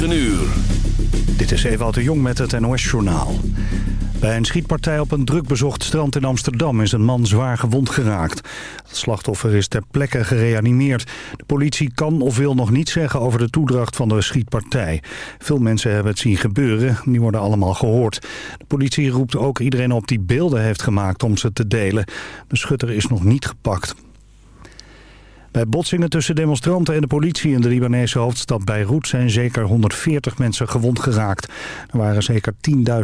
9 uur. Dit is Ewout de Jong met het NOS-journaal. Bij een schietpartij op een drukbezocht strand in Amsterdam is een man zwaar gewond geraakt. Het slachtoffer is ter plekke gereanimeerd. De politie kan of wil nog niet zeggen over de toedracht van de schietpartij. Veel mensen hebben het zien gebeuren, die worden allemaal gehoord. De politie roept ook iedereen op die beelden heeft gemaakt om ze te delen. De schutter is nog niet gepakt. Bij botsingen tussen demonstranten en de politie in de Libanese hoofdstad Beirut zijn zeker 140 mensen gewond geraakt. Er waren zeker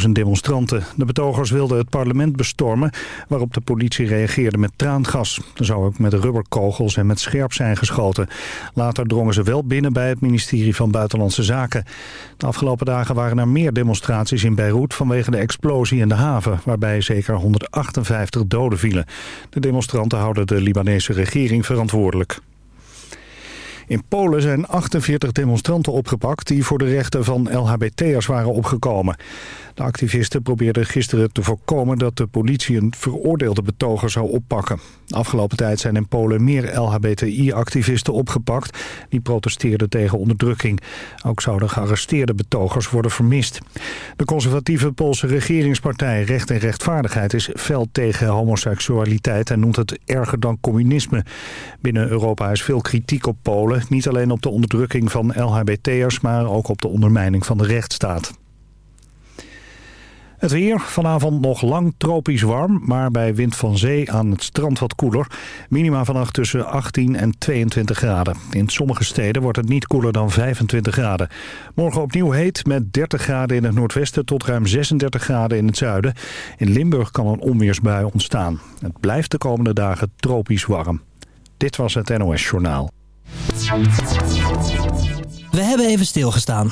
10.000 demonstranten. De betogers wilden het parlement bestormen, waarop de politie reageerde met traangas. Er zou ook met rubberkogels en met scherp zijn geschoten. Later drongen ze wel binnen bij het ministerie van Buitenlandse Zaken. De afgelopen dagen waren er meer demonstraties in Beirut vanwege de explosie in de haven, waarbij zeker 158 doden vielen. De demonstranten houden de Libanese regering verantwoordelijk. In Polen zijn 48 demonstranten opgepakt die voor de rechten van LHBT'ers waren opgekomen. De activisten probeerden gisteren te voorkomen dat de politie een veroordeelde betoger zou oppakken. Afgelopen tijd zijn in Polen meer LHBTI-activisten opgepakt. Die protesteerden tegen onderdrukking. Ook zouden gearresteerde betogers worden vermist. De conservatieve Poolse regeringspartij Recht en Rechtvaardigheid is fel tegen homoseksualiteit en noemt het erger dan communisme. Binnen Europa is veel kritiek op Polen. Niet alleen op de onderdrukking van LHBT'ers, maar ook op de ondermijning van de rechtsstaat. Het weer, vanavond nog lang tropisch warm, maar bij wind van zee aan het strand wat koeler. Minima vannacht tussen 18 en 22 graden. In sommige steden wordt het niet koeler dan 25 graden. Morgen opnieuw heet met 30 graden in het noordwesten tot ruim 36 graden in het zuiden. In Limburg kan een onweersbui ontstaan. Het blijft de komende dagen tropisch warm. Dit was het NOS Journaal. We hebben even stilgestaan.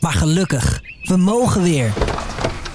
Maar gelukkig, we mogen weer.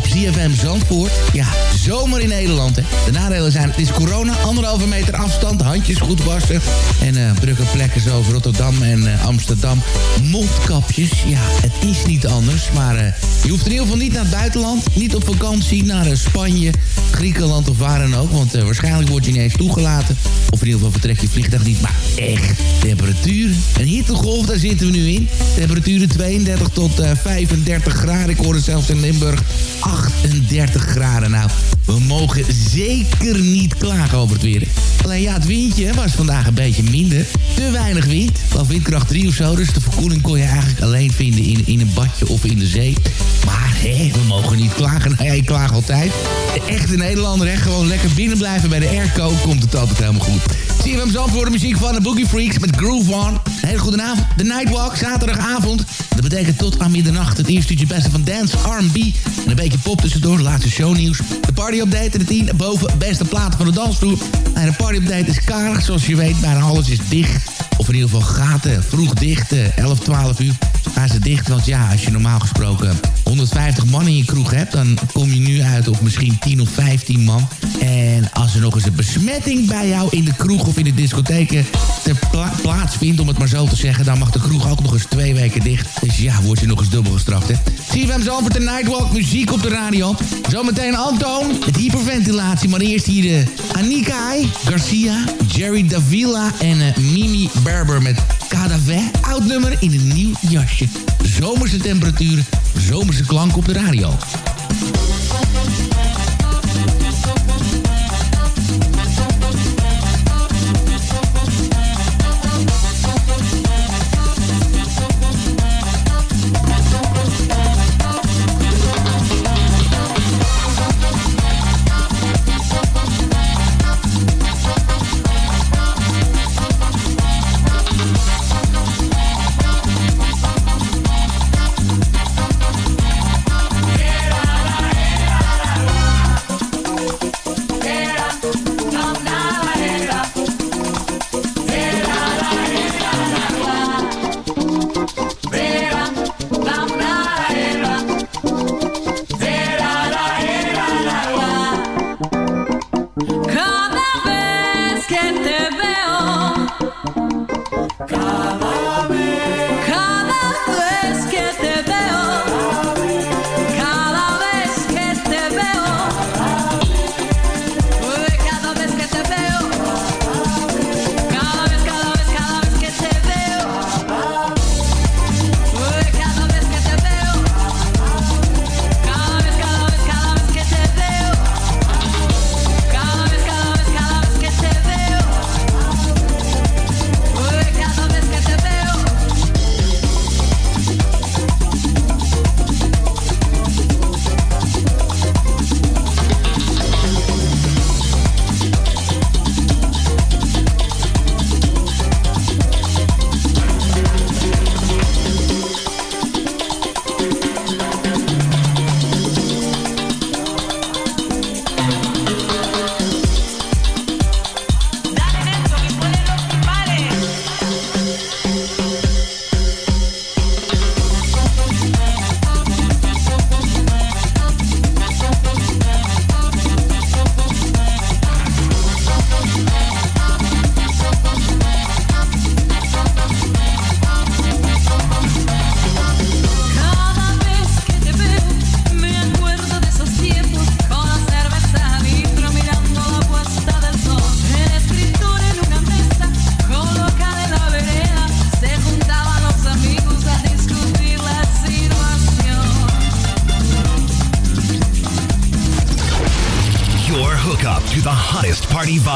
Op CFM Zandvoort. Ja, zomer in Nederland. Hè. De nadelen zijn, het is corona, anderhalve meter afstand, handjes goed wassen. En uh, drukke plekken zoals Rotterdam en uh, Amsterdam. Mondkapjes, ja, het is niet anders. Maar uh, je hoeft in ieder geval niet naar het buitenland. Niet op vakantie naar Spanje, Griekenland of waar dan ook. Want waarschijnlijk word je niet eens toegelaten. Of in ieder geval vertrek je vliegtuig niet. Maar echt, temperaturen. Een hittegolf, daar zitten we nu in. Temperaturen 32 tot 35 graden. Ik hoorde zelfs in Limburg 38 graden. Nou, we mogen zeker niet klagen over het weer. Alleen ja, het windje was vandaag een beetje minder. Te weinig wind. Wel windkracht 3 of zo. Dus de verkoeling kon je eigenlijk alleen vinden in, in een badje of in de zee. Maar hé, we mogen niet klagen. Nou ja, ik klaag altijd. Echte Nederlander, hè, gewoon lekker binnen blijven bij de airco. Komt het altijd helemaal goed. Zo voor de muziek van de Boogie Freaks met Groove On. Een hele goede avond. De Nightwalk, zaterdagavond. Dat betekent tot aan middernacht het eerste uurtje beste van dance, R&B en een beetje pop tussendoor. De laatste shownieuws. De party-update en de 10 boven beste platen van de dansvloer. En de party-update is karig, zoals je weet. Bijna alles is dicht. Of in ieder geval gaten vroeg dicht. 11, 12 uur gaan ze dicht. Want ja, als je normaal gesproken 150 man in je kroeg hebt... dan kom je nu uit op misschien 10 of 15 man. En als er nog eens een besmetting bij jou in de kroeg of in de discotheken ter pla plaatsvindt... om het maar zo te zeggen, dan mag de kroeg ook nog eens twee weken dicht. Dus ja, word je nog eens dubbel gestraft, hè. CFM Zalvoort de Nightwalk, muziek op de radio. Zometeen Antoon, het hyperventilatie. Maar eerst hier de Anika Garcia, Jerry Davila en uh, Mimi Berber met Cadavé. Oud nummer in een nieuw jasje. Zomerse temperaturen, zomerse klank op de radio.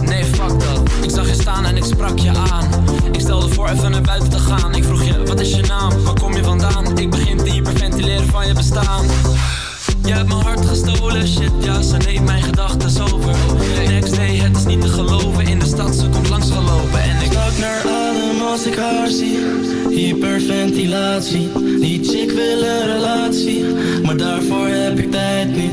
Nee, fuck dat. Ik zag je staan en ik sprak je aan. Ik stelde voor even naar buiten te gaan. Ik vroeg je, wat is je naam? Waar kom je vandaan? Ik begin te hyperventileren van je bestaan. Je hebt mijn hart gestolen, shit ja, ze neemt mijn gedachten over. Next day, het is niet te geloven, in de stad ze komt langs gelopen. En ik Stak naar adem als ik haar zie, hyperventilatie Die chick wil een relatie, maar daarvoor heb ik tijd niet.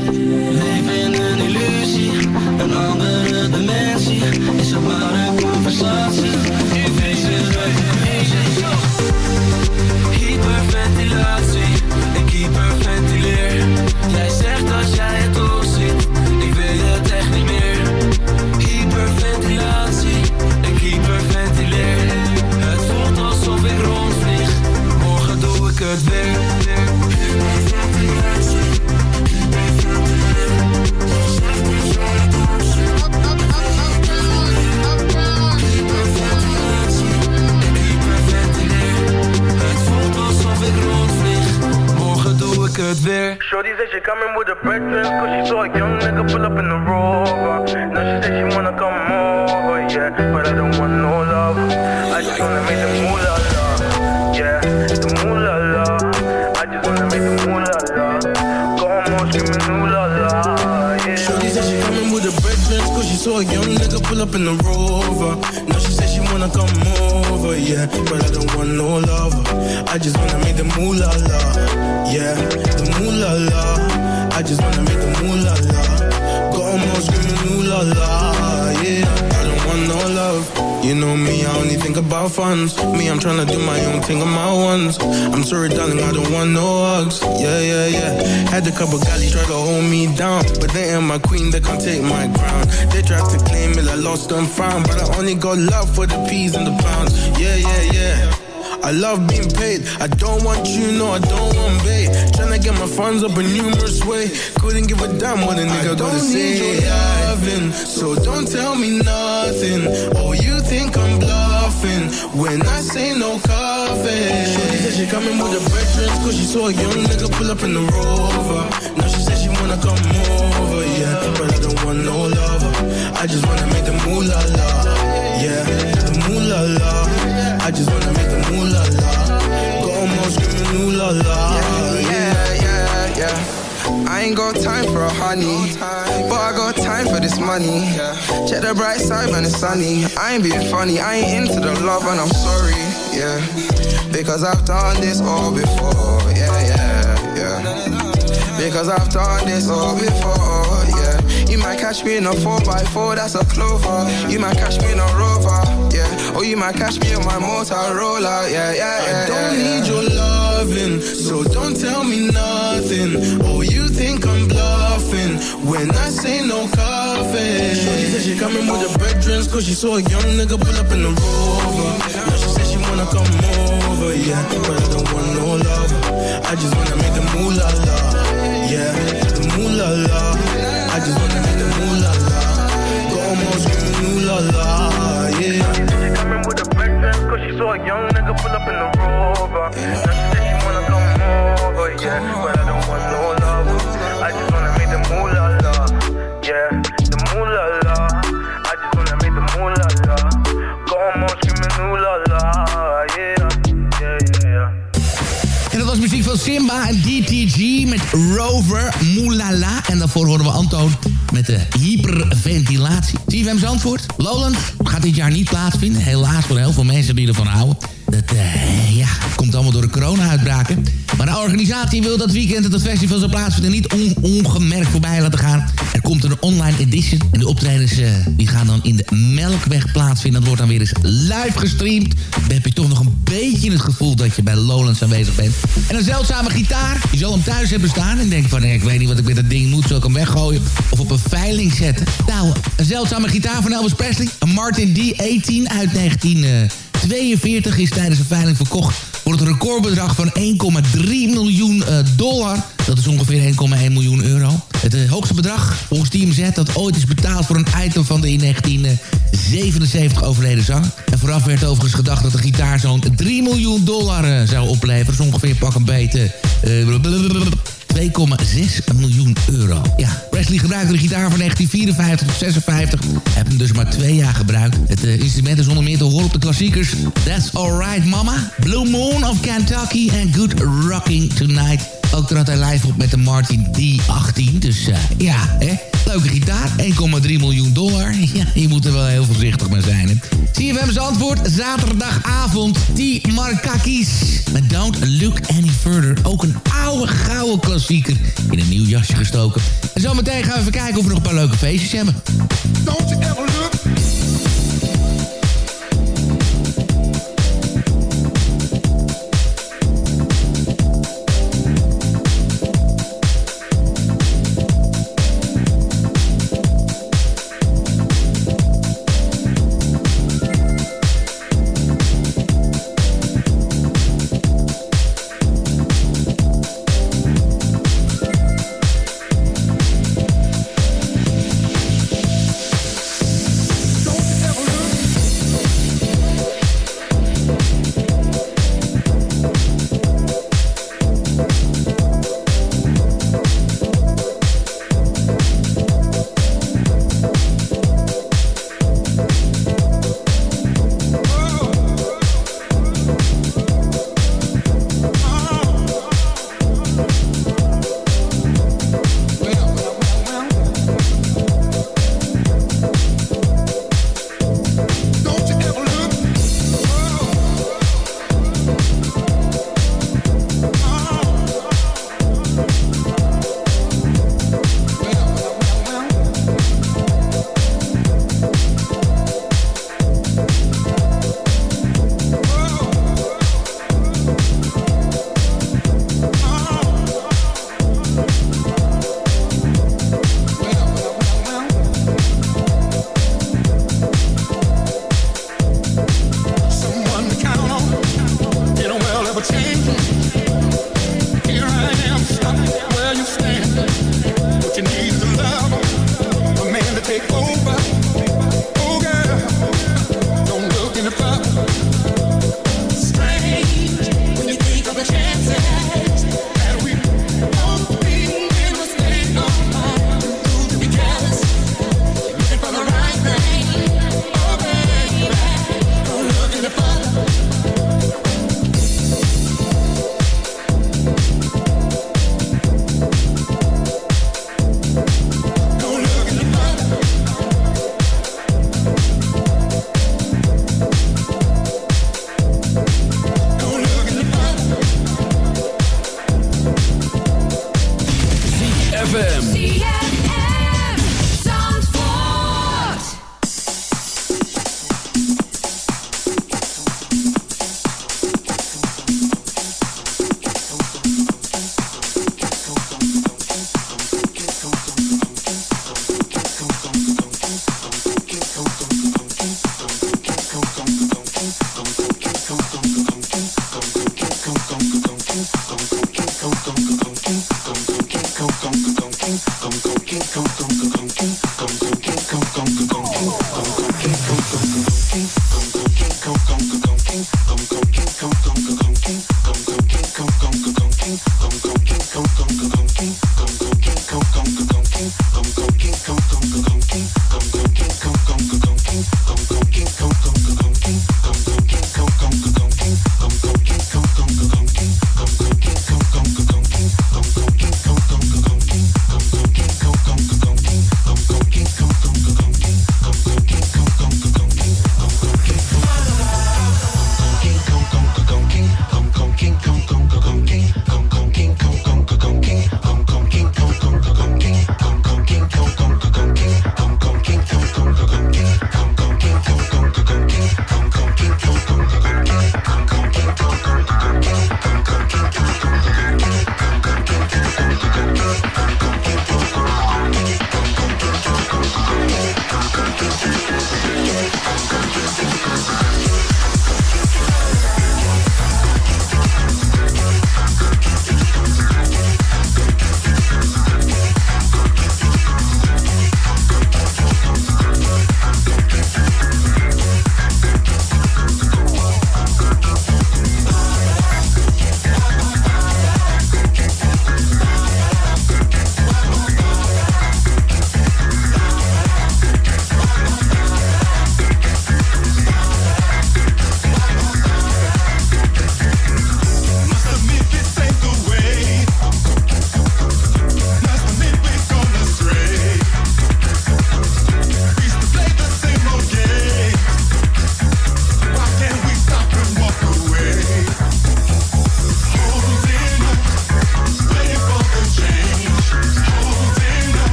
Leef in een illusie, een andere dimensie. Is het maar een conversatie, het recognition? Hyperventilatie, ik hyperventileer Jij zegt dat jij het ook ziet, ik weet het echt niet meer. Hyperventilatie, ik hyperventileer. Het voelt alsof ik rondvlieg, morgen doe ik het weer morgen doe ik het weer Shorty said she coming with a bread dress Cause she saw a young nigga pull up in the rover. Now she said she wanna come over, yeah But I don't want no love. I just wanna make the moolah la Yeah, the moolah la I just wanna make the moolah la Go on, screaming ooh la la, yeah. Shorty said she coming with a bread dress Cause she saw a young nigga pull up in the rover. Now she said she wanna come over, yeah. But I don't want no lover. I just wanna make the moolah la Yeah, the moolah la I just wanna make the moolah la Go on, screaming ooh la la, yeah. I don't want no love you know me, I only think about funds. Me, I'm tryna do my own thing on my ones. I'm sorry, darling, I don't want no hugs. Yeah, yeah, yeah. Had a couple guys try to hold me down, but they ain't my queen, they can't take my crown. They tried to claim it, I lost and found, but I only got love for the peas and the pounds. Yeah, yeah, yeah. I love being paid. I don't want you, no, I don't want bait. Tryna get my funds up a numerous way. Couldn't give a damn what a nigga gotta say. Need Your loving, so don't tell me nothing. Oh, you think I'm bluffing when I say no coffee. Shorty said she coming with a dress cause she saw a young nigga pull up in the rover. Now she said she wanna come over, yeah. But I don't want no lover. I just wanna make the moolah la, yeah. The moolah la. I just wanna make the moolah la. la. Go on, screaming ooh la la. Yeah, yeah, yeah. I ain't got time for a honey, but I got time for this money. Check the bright side when it's sunny. I ain't being funny, I ain't into the love and I'm sorry, yeah. Because I've done this all before, yeah, yeah, yeah. Because I've done this all before, yeah. You might catch me in a 4x4, that's a clover. You might catch me in a rover, yeah. Or you might catch me on my Motorola, yeah, yeah, yeah. I don't yeah, need your loving, so don't tell me nothing. Oh, you think I'm bluffing when I say no coffee. Shorty said she coming with the bread dress cause she saw a young nigga pull up in the rover. Now she said she wanna come over, yeah. But I don't want no love. I just wanna make the moolah la, yeah. The moolah la. I just wanna make the moolah la. Go on, screaming ooh la la, saw a young nigga pull up in the rover. Now she said she wanna come over, yeah But I don't want no love. I just wanna make the moolah met Rover, Moulala. En daarvoor horen we Antoon met de hyperventilatie. CFM Zandvoort, Lowland gaat dit jaar niet plaatsvinden. Helaas voor heel veel mensen die ervan houden. Dat eh, ja, komt allemaal door de corona-uitbraken. Maar de organisatie wil dat weekend dat het festival zou plaatsvinden... niet on ongemerkt voorbij laten gaan. Er komt een online edition. En de optredens eh, die gaan dan in de Melkweg plaatsvinden. Dat wordt dan weer eens live gestreamd. Dan heb je toch nog een beetje het gevoel dat je bij Lowlands aanwezig bent. En een zeldzame gitaar. Je zal hem thuis hebben staan en denkt van... ik weet niet wat ik met dat ding moet. Zal ik hem weggooien of op een veiling zetten? Nou, een zeldzame gitaar van Elvis Presley. Een Martin D18 uit 19... 42 is tijdens een veiling verkocht voor het recordbedrag van 1,3 miljoen uh, dollar. Dat is ongeveer 1,1 miljoen euro. Het uh, hoogste bedrag volgens TMZ dat ooit is betaald voor een item van de in 1977 overleden zanger. En vooraf werd overigens gedacht dat de gitaar zo'n 3 miljoen dollar uh, zou opleveren. Is ongeveer pak een beetje... 2,6 miljoen euro. Ja, Presley gebruikte de gitaar van 1954 tot 56. Heb hem dus maar twee jaar gebruikt. Het uh, instrument is onder meer te horen op de klassiekers... That's Alright Mama, Blue Moon of Kentucky en Good Rocking Tonight. Ook trad hij live op met de Martin D18. Dus uh, ja, hè. Leuke gitaar, 1,3 miljoen dollar. Ja, je moet er wel heel voorzichtig mee zijn. Hè. CFM's antwoord, zaterdagavond, T. Markakis. Met Don't Look Any Further. Ook een oude, gouden klassieker in een nieuw jasje gestoken. En zometeen gaan we even kijken of we nog een paar leuke feestjes hebben. Don't you ever look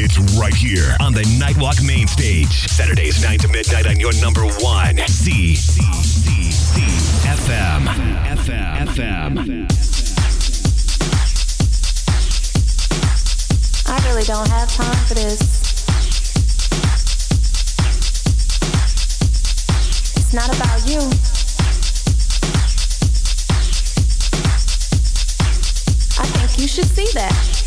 It's right here on the Nightwalk main stage. Saturdays 9 to midnight on your number one. C. C. C. C. FM. FM. FM. I really don't have time for this. It's not about you. I think you should see that.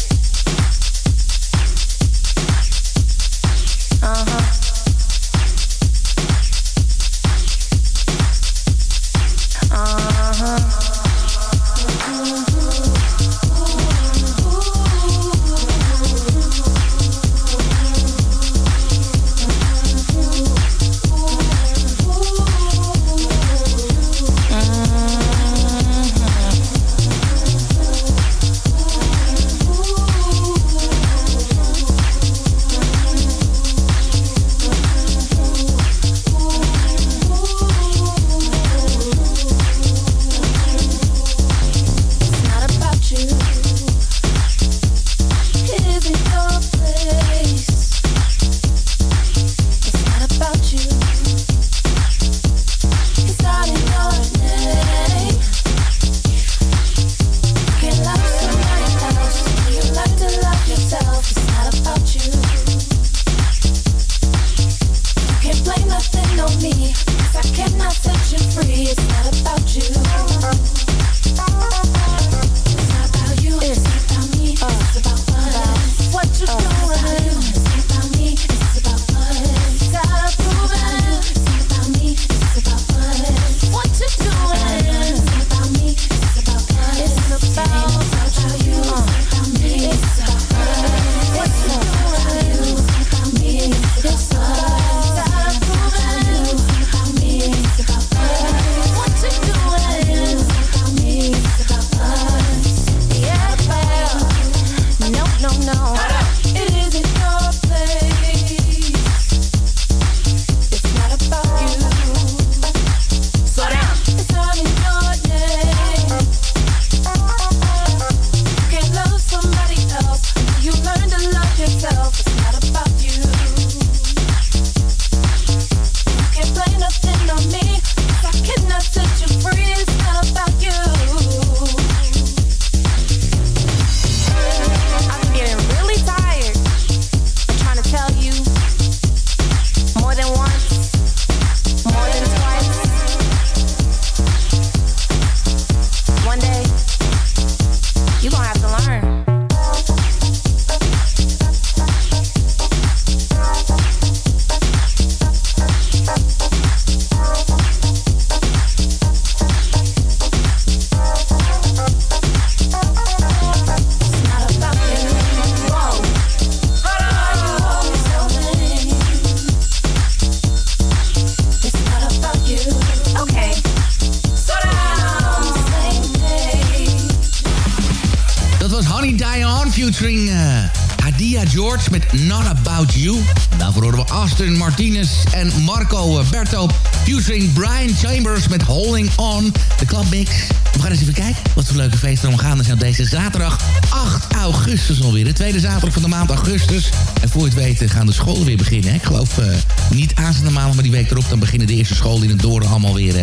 Was Honey Dion featuring eh, Hadia George met Not About You. Daarvoor horen we Austin Martinez en Marco eh, Berto featuring Brian Chambers met Holding On. De clubmix. We gaan eens even kijken wat voor leuke feesten er omgaan zijn op deze zaterdag 8 augustus alweer. De tweede zaterdag van de maand augustus. En voor je het weet eh, gaan de scholen weer beginnen. hè. Ik geloof eh, niet aanstaande maand, maar die week erop... dan beginnen de eerste scholen in het Doren allemaal weer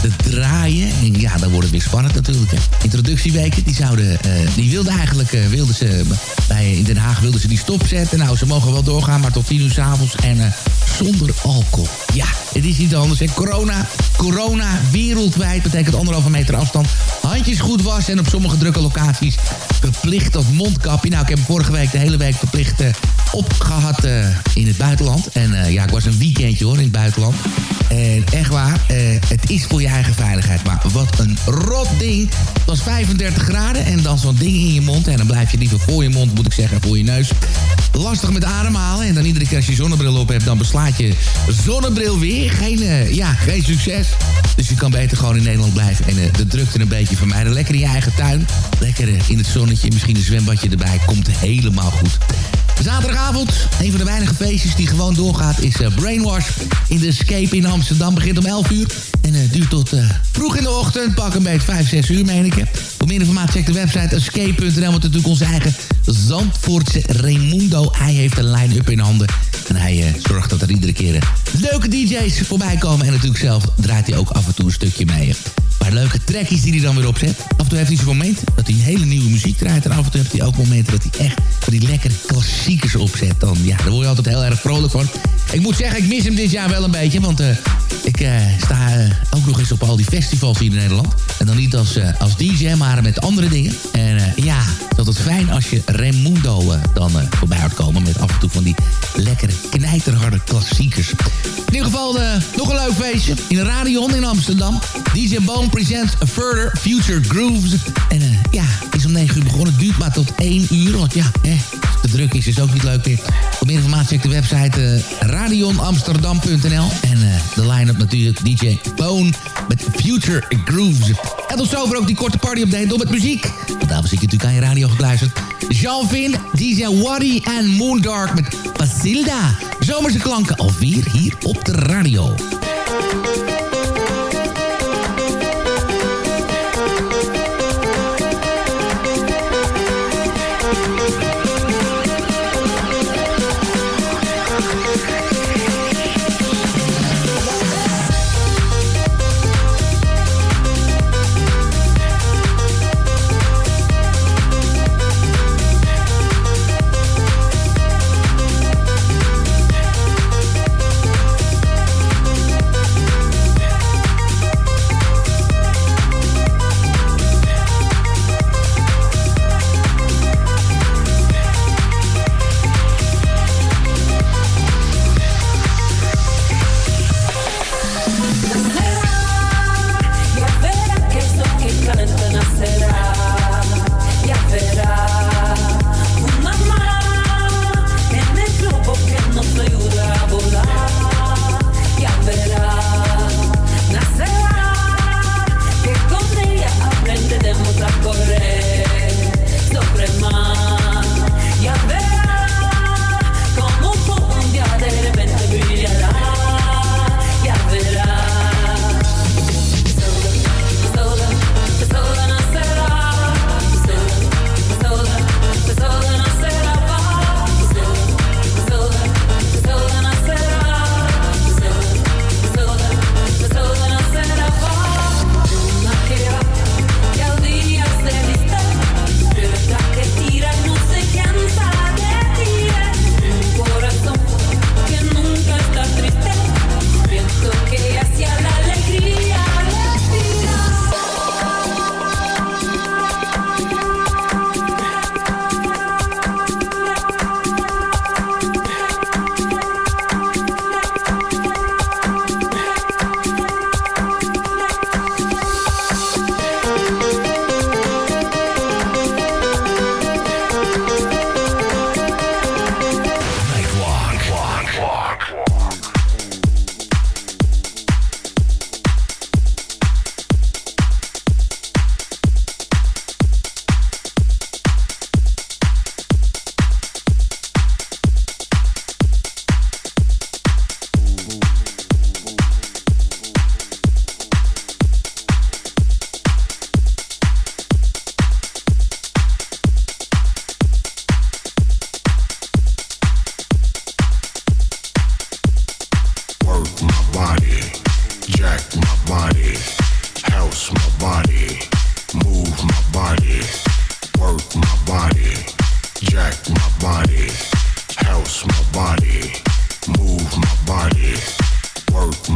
te draaien. En ja, dan wordt het weer spannend natuurlijk. Introductieweken, die die wilden eigenlijk... wilden ze, bij, in Den Haag wilden ze die stopzetten. Nou, ze mogen wel doorgaan, maar tot 10 uur s'avonds. En eh, zonder alcohol. Ja, het is niet anders. En corona, corona wereldwijd betekent anderhalve meter afstand. Handjes goed wassen en op sommige drukke locaties verplicht dat mondkapje. Nou, ik heb vorige week de hele week verplicht eh, opgehad eh, in het buitenland. En ja, ik was een weekendje hoor in het buitenland. En echt waar, het is voor je eigen veiligheid. Maar wat een rot ding. Het was 35 graden en dan zo'n ding in je mond. En dan blijf je liever voor je mond, moet ik zeggen, voor je neus. Lastig met ademhalen. En dan iedere keer als je zonnebril op hebt, dan beslaat je zonnebril weer. Geen, eh, ja, geen succes. Dus je kan beter gewoon in Nederland blijven en eh, de drukte een beetje vermijden. Lekker in je eigen tuin. Lekker eh, in het zonnetje, misschien een zwembadje erbij. Komt helemaal goed. Zaterdagavond, een van de weinige feestjes die gewoon doorgaat, is eh, Brainwash in de Escape in Amsterdam. Begint om 11 uur en eh, duurt tot eh, vroeg in de ochtend, pak een beetje 5, 6 uur meen ik. Voor meer informatie check de website escape.nl. Want natuurlijk onze eigen Zandvoortse Raimundo. Hij heeft een line-up in handen. En hij zorgt dat er iedere keer leuke DJ's voorbij komen. En natuurlijk zelf draait hij ook af en toe een stukje mee. Paar leuke trackies die hij dan weer opzet. Af en toe heeft hij zo'n moment dat hij hele nieuwe muziek draait. En af en toe heeft hij ook momenten dat hij echt van die lekkere klassiekers opzet. Dan, ja, daar word je altijd heel erg vrolijk van. Ik moet zeggen, ik mis hem dit jaar wel een beetje. Want uh, ik uh, sta uh, ook nog eens op al die festivals hier in Nederland. En dan niet als, als DJ, maar met andere dingen. En ja, dat is fijn als je Raimundo dan voorbij hoort komen. Met af en toe van die lekkere, knijterharde klassiekers. In ieder geval nog een leuk feestje. In Radion in Amsterdam. DJ Bone presents A Further Future Grooves. En ja, is om 9 uur begonnen. Het duurt maar tot 1 uur. Want ja, eh, de druk is dus ook niet leuk meer. Voor meer informatie check de website radionamsterdam.nl. En uh, de line-up natuurlijk DJ Bone met Future Grooves. En tot zover ook die korte party-update door met muziek. Want daarom zit je natuurlijk aan je radio gekluisterd. Jean Vin, DJ Waddy en Moondark met Basilda. Zomerse klanken alweer hier op de radio.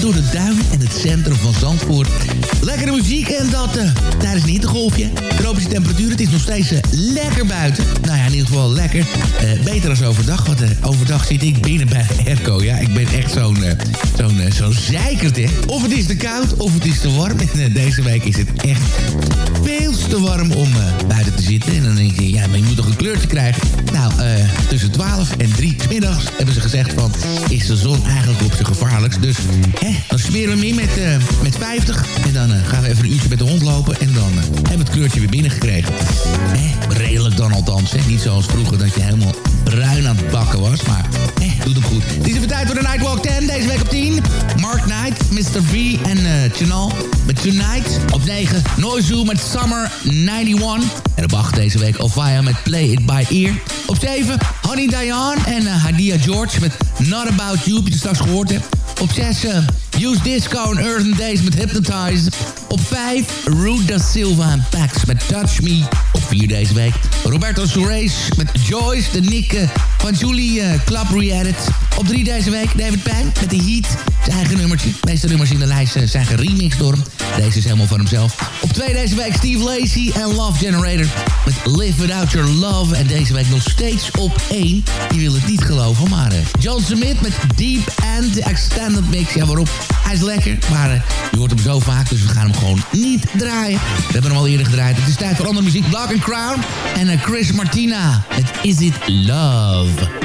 door de duin en het centrum van Zandvoort. Lekkere muziek en dat uh, tijdens een hittegolfje. Tropische temperatuur, het is nog steeds uh, lekker buiten. Nou ja, in ieder geval lekker. Uh, beter als overdag, want overdag zit ik binnen bij de airco. Ja, ik ben echt zo'n zo'n zo'n zeikert. Of het is te koud, of het is te warm. En deze week is het echt veel te warm om buiten te zitten. En dan denk je, ja, maar je moet toch een kleurtje krijgen. Nou, tussen 12 en 3 middags hebben ze gezegd van... is de zon eigenlijk op zijn gevaarlijkst. Dus hè, dan smeren we hem in met, uh, met 50. En dan uh, gaan we even een uurtje met de hond lopen. En dan hebben we het kleurtje weer binnengekregen. Hè, redelijk dan althans. Hè. Niet zoals vroeger dat je helemaal bruin aan het bakken was. Maar hè, doet hem goed. Het is even tijd voor de Nightwalk 10. Deze week op 10. Mark Knight, Mr. V en Chanel met Tonight. Op 9. Noizu met Summer 91. En op 8 deze week Ovaya met Play It By Ear. Op 7. Honey Diane en uh, Hadia George met Not About You. Heb je straks gehoord, hè? Op 6, uh, Use Disco en Earthen Days met Hypnotize. Op 5, Rude da Silva en Pax met Touch Me. Op 4 deze week, Roberto Suarez met Joyce, de Nick van Julie uh, Club Re-edit. Op 3 deze week, David Pijn met de Heat. Zijn eigen nummertje. De meeste nummers in de lijst uh, zijn geremixed door hem. Deze is helemaal van hemzelf. Op 2 deze week, Steve Lacey en Love Generator met Live Without Your Love. En deze week nog steeds op 1. Je wil het niet geloven, maar uh, John Smith met Deep End Extended Mix. Ja, waarop? Hij is lekker, maar uh, je hoort hem zo vaak, dus we gaan hem gewoon niet draaien. We hebben hem al eerder gedraaid. Het is tijd voor andere muziek. Black and Crown en Chris Martina. Het Is It Love.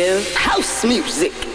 Give house music.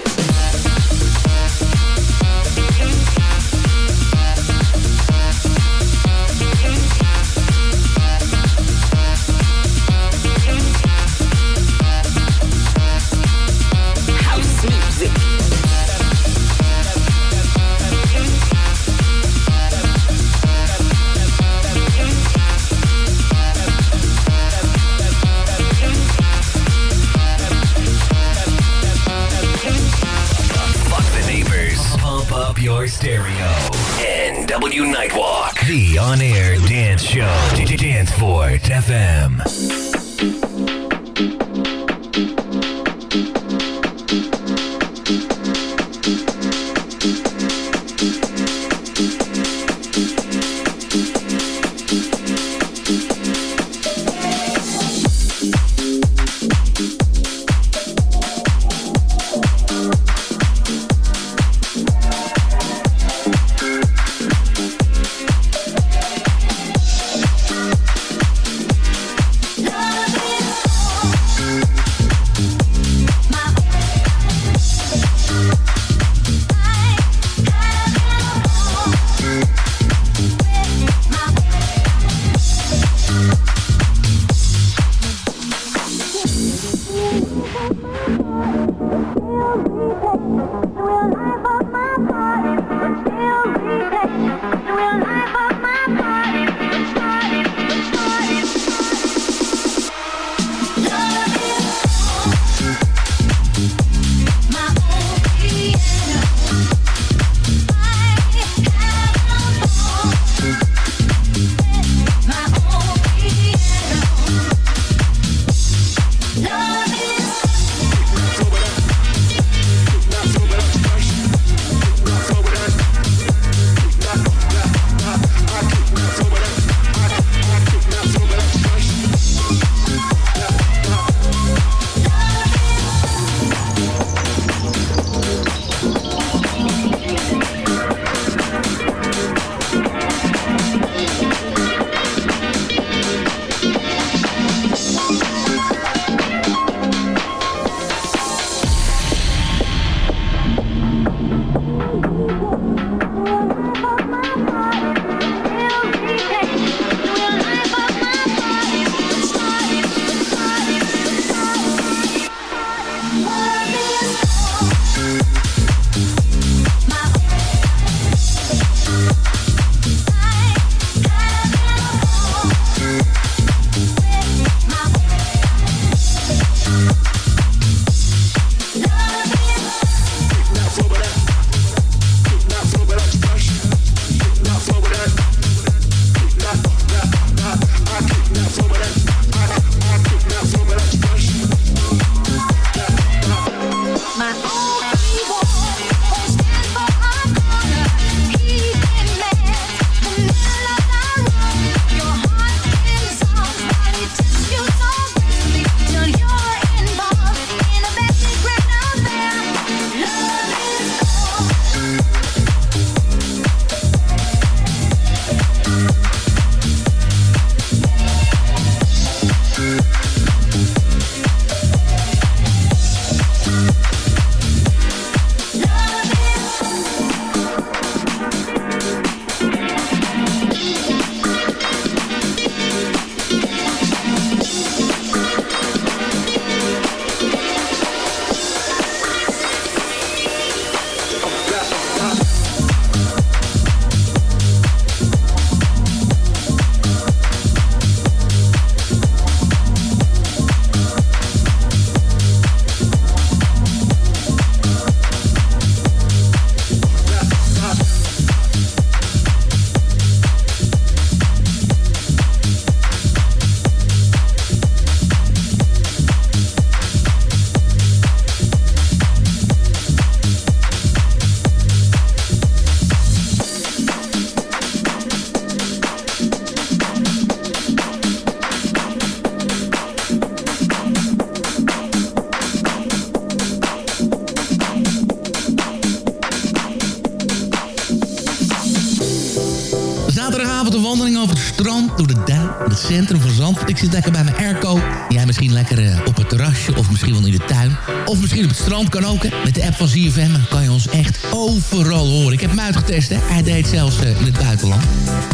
Het centrum van Zandvoort. Ik zit lekker bij mijn airco. Jij misschien lekker eh, op het terrasje of misschien wel in de tuin. Of misschien op het strand kan ook. Met de app van ZFM kan je ons echt overal horen. Ik heb hem uitgetest, hè. Hij deed zelfs eh, in het buitenland.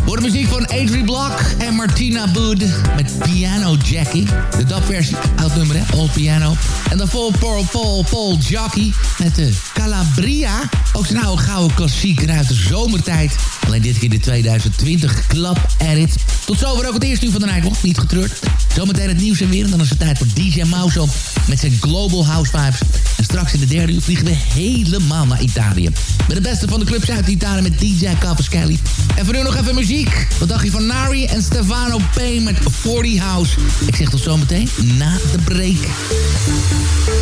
Voor de muziek van Adrie Block en Martina Bood met Piano Jackie. De DAP-versie, oud nummer hè, Old Piano. En dan vol Paul, Paul, Paul Jackie met de Calabria. Ook zijn oude gouden klassieker uit de zomertijd. Alleen dit keer de 2020 Club Edit. Tot zover ook het eerste uur van de Nightwalk. Niet getreurd. Zometeen het nieuws en weer. En dan is het tijd voor DJ Mauso met zijn Global House Vibes. En straks in de derde uur vliegen we helemaal naar Italië. Met de beste van de clubs uit Italië met DJ Kelly. En voor nu nog even muziek. Wat dacht je van Nari en Stefano P met 40 House? Ik zeg tot zometeen na de break. MUZIEK